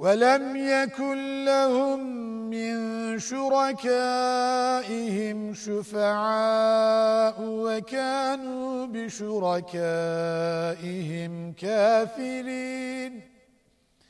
ولم يكن لهم من شركائهم شفعاء وكانوا بشركائهم كافرين.